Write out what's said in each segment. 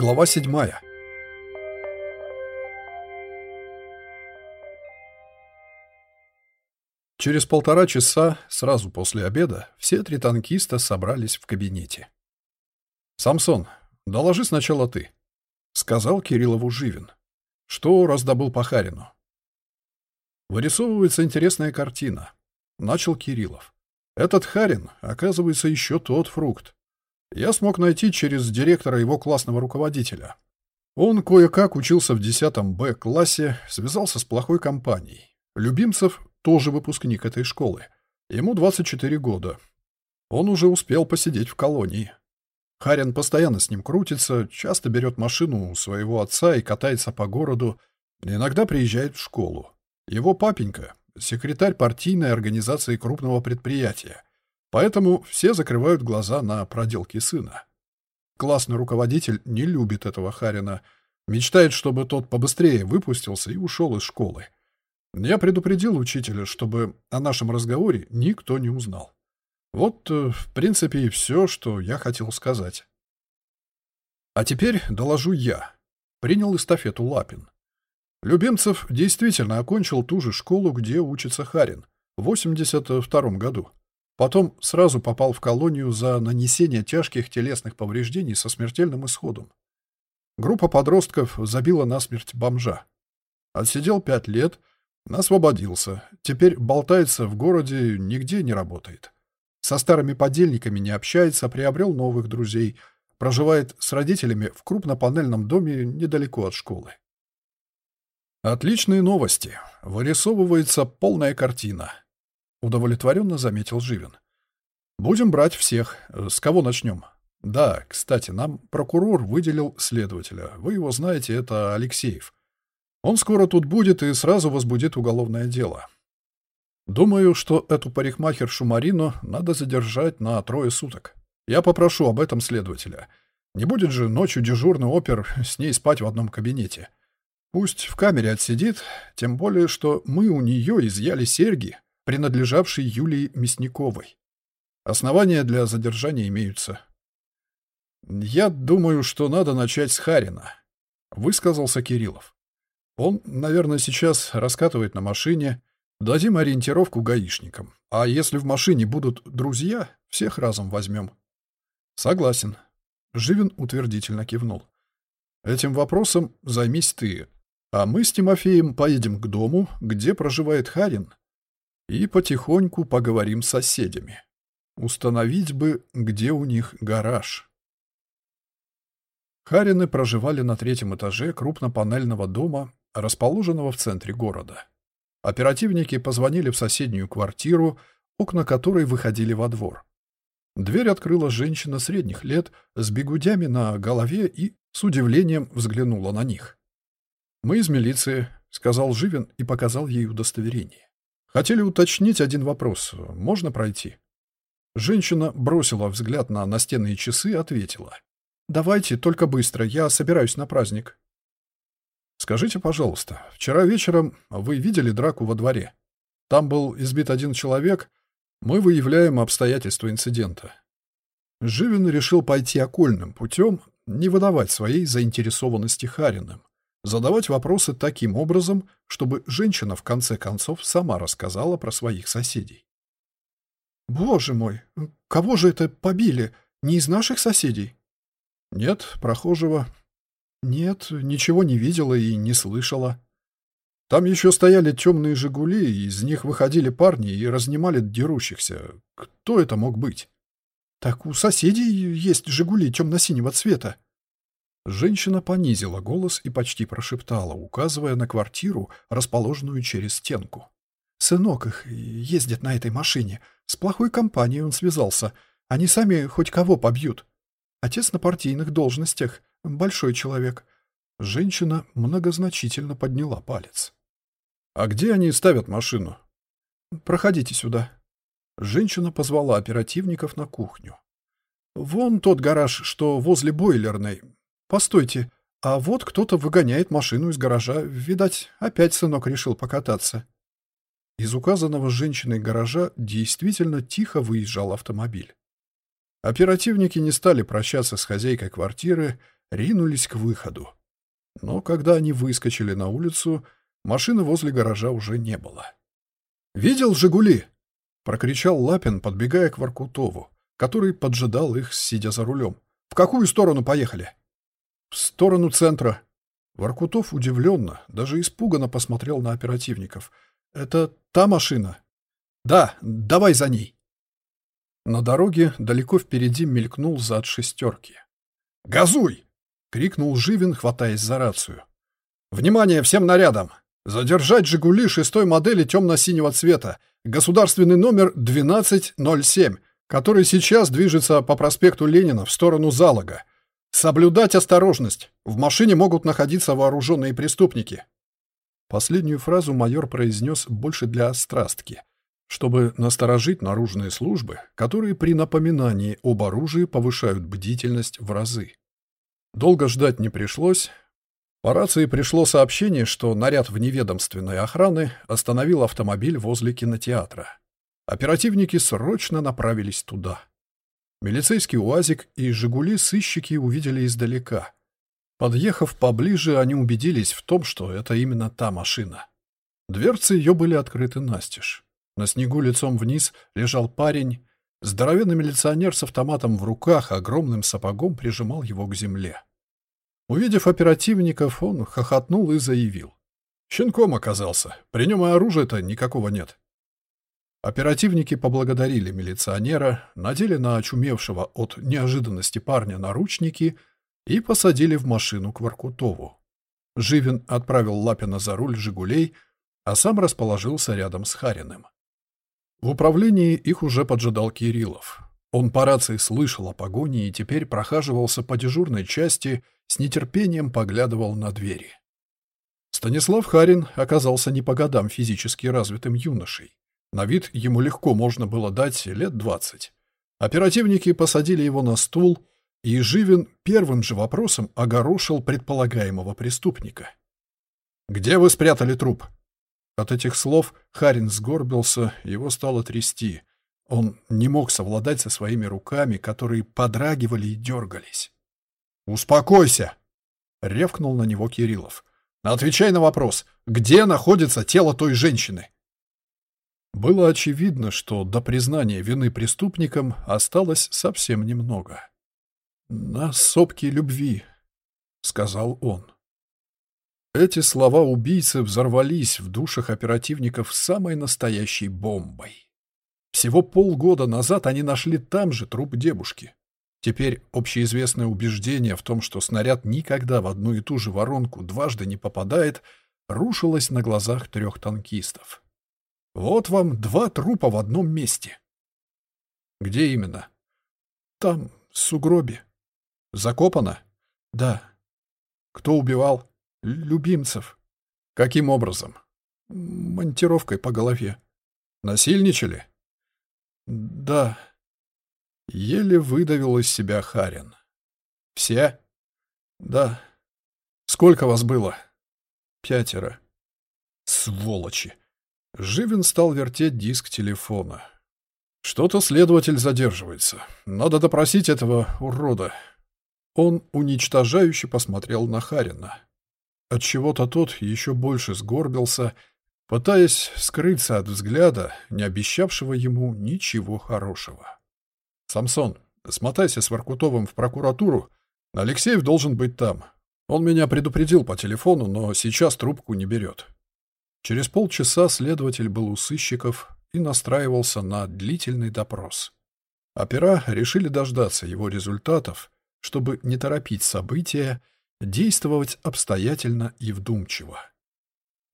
Глава седьмая. Через полтора часа, сразу после обеда, все три танкиста собрались в кабинете. «Самсон, доложи сначала ты», — сказал Кириллову Живин. «Что раздобыл Пахарину?» Вырисовывается интересная картина. Начал Кириллов. Этот Харин, оказывается, еще тот фрукт. Я смог найти через директора его классного руководителя. Он кое-как учился в 10 Б-классе, связался с плохой компанией. Любимцев тоже выпускник этой школы. Ему 24 года. Он уже успел посидеть в колонии. Харин постоянно с ним крутится, часто берет машину у своего отца и катается по городу, иногда приезжает в школу. Его папенька — секретарь партийной организации крупного предприятия, поэтому все закрывают глаза на проделки сына. Классный руководитель не любит этого Харина, мечтает, чтобы тот побыстрее выпустился и ушел из школы. Я предупредил учителя, чтобы о нашем разговоре никто не узнал. Вот, э, в принципе, и все, что я хотел сказать. А теперь доложу я. Принял эстафету Лапин. Любимцев действительно окончил ту же школу, где учится Харин, в 82 году. Потом сразу попал в колонию за нанесение тяжких телесных повреждений со смертельным исходом. Группа подростков забила насмерть бомжа. Отсидел пять лет, освободился. Теперь болтается в городе, нигде не работает. Со старыми подельниками не общается, приобрел новых друзей. Проживает с родителями в крупнопанельном доме недалеко от школы. Отличные новости. Вырисовывается полная картина. Удовлетворенно заметил Живин. Будем брать всех. С кого начнем? Да, кстати, нам прокурор выделил следователя. Вы его знаете, это Алексеев. Он скоро тут будет и сразу возбудит уголовное дело. Думаю, что эту парикмахершу Марину надо задержать на трое суток. Я попрошу об этом следователя. Не будет же ночью дежурный опер с ней спать в одном кабинете. Пусть в камере отсидит, тем более, что мы у нее изъяли серьги, принадлежавшие Юлии Мясниковой. Основания для задержания имеются. «Я думаю, что надо начать с Харина», — высказался Кириллов. «Он, наверное, сейчас раскатывает на машине. Дадим ориентировку гаишникам. А если в машине будут друзья, всех разом возьмем». «Согласен». Живин утвердительно кивнул. «Этим вопросом займись ты. А мы с Тимофеем поедем к дому, где проживает Харин, и потихоньку поговорим с соседями. Установить бы, где у них гараж. Харины проживали на третьем этаже крупнопанельного дома, расположенного в центре города. Оперативники позвонили в соседнюю квартиру, окна которой выходили во двор. Дверь открыла женщина средних лет с бегудями на голове и с удивлением взглянула на них. «Мы из милиции», — сказал Живин и показал ей удостоверение. «Хотели уточнить один вопрос. Можно пройти?» Женщина бросила взгляд на настенные часы и ответила. «Давайте, только быстро, я собираюсь на праздник». «Скажите, пожалуйста, вчера вечером вы видели драку во дворе? Там был избит один человек. Мы выявляем обстоятельства инцидента». Живин решил пойти окольным путем, не выдавать своей заинтересованности Хариным задавать вопросы таким образом, чтобы женщина в конце концов сама рассказала про своих соседей. «Боже мой, кого же это побили? Не из наших соседей?» «Нет, прохожего». «Нет, ничего не видела и не слышала». Там еще стояли темные «Жигули», и из них выходили парни и разнимали дерущихся. Кто это мог быть? «Так у соседей есть «Жигули» темно-синего цвета», Женщина понизила голос и почти прошептала, указывая на квартиру, расположенную через стенку. «Сынок их ездит на этой машине. С плохой компанией он связался. Они сами хоть кого побьют. Отец на партийных должностях. Большой человек». Женщина многозначительно подняла палец. «А где они ставят машину?» «Проходите сюда». Женщина позвала оперативников на кухню. «Вон тот гараж, что возле бойлерной. «Постойте, а вот кто-то выгоняет машину из гаража. Видать, опять сынок решил покататься». Из указанного женщиной гаража действительно тихо выезжал автомобиль. Оперативники не стали прощаться с хозяйкой квартиры, ринулись к выходу. Но когда они выскочили на улицу, машины возле гаража уже не было. «Видел «Жигули»?» — прокричал Лапин, подбегая к Воркутову, который поджидал их, сидя за рулем. «В какую сторону поехали?» «В сторону центра». Воркутов удивленно, даже испуганно посмотрел на оперативников. «Это та машина?» «Да, давай за ней». На дороге далеко впереди мелькнул зад шестерки. «Газуй!» — крикнул Живин, хватаясь за рацию. «Внимание всем нарядам! Задержать «Жигули» шестой модели темно-синего цвета, государственный номер 1207, который сейчас движется по проспекту Ленина в сторону Залога. Соблюдать осторожность. В машине могут находиться вооруженные преступники». Последнюю фразу майор произнес больше для острастки, чтобы насторожить наружные службы, которые при напоминании об оружии повышают бдительность в разы. Долго ждать не пришлось. По рации пришло сообщение, что наряд вневедомственной охраны остановил автомобиль возле кинотеатра. Оперативники срочно направились туда. Милицейский УАЗик и «Жигули» сыщики увидели издалека. Подъехав поближе, они убедились в том, что это именно та машина. Дверцы ее были открыты настежь. На снегу лицом вниз лежал парень. Здоровенный милиционер с автоматом в руках огромным сапогом прижимал его к земле. Увидев оперативников, он хохотнул и заявил. «Щенком оказался. При нем и оружия-то никакого нет». Оперативники поблагодарили милиционера, надели на очумевшего от неожиданности парня наручники и посадили в машину к Воркутову. Живин отправил Лапина за руль «Жигулей», а сам расположился рядом с Хариным. В управлении их уже поджидал Кириллов. Он по рации слышал о погоне и теперь прохаживался по дежурной части, с нетерпением поглядывал на двери. Станислав Харин оказался не по годам физически развитым юношей. На вид ему легко можно было дать лет двадцать. Оперативники посадили его на стул, и Живин первым же вопросом огорошил предполагаемого преступника. «Где вы спрятали труп?» От этих слов Харин сгорбился, его стало трясти. Он не мог совладать со своими руками, которые подрагивали и дергались. «Успокойся!» — ревкнул на него Кириллов. «Отвечай на вопрос, где находится тело той женщины?» Было очевидно, что до признания вины преступником осталось совсем немного. «На сопке любви», — сказал он. Эти слова убийцы взорвались в душах оперативников самой настоящей бомбой. Всего полгода назад они нашли там же труп девушки. Теперь общеизвестное убеждение в том, что снаряд никогда в одну и ту же воронку дважды не попадает, рушилось на глазах трех танкистов. Вот вам два трупа в одном месте. Где именно? Там, в сугробе. Закопано? Да. Кто убивал? Любимцев. Каким образом? Монтировкой по голове. Насильничали? Да. Еле выдавил из себя Харин. Все? Да. Сколько вас было? Пятеро. Сволочи. Живин стал вертеть диск телефона. Что-то следователь задерживается. Надо допросить этого урода. Он уничтожающе посмотрел на Харина. Отчего-то тот еще больше сгорбился, пытаясь скрыться от взгляда, не обещавшего ему ничего хорошего. «Самсон, смотайся с Воркутовым в прокуратуру. Алексеев должен быть там. Он меня предупредил по телефону, но сейчас трубку не берет». Через полчаса следователь был у сыщиков и настраивался на длительный допрос. Опера решили дождаться его результатов, чтобы не торопить события действовать обстоятельно и вдумчиво.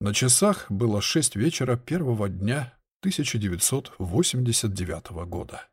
На часах было шесть вечера первого дня 1989 года.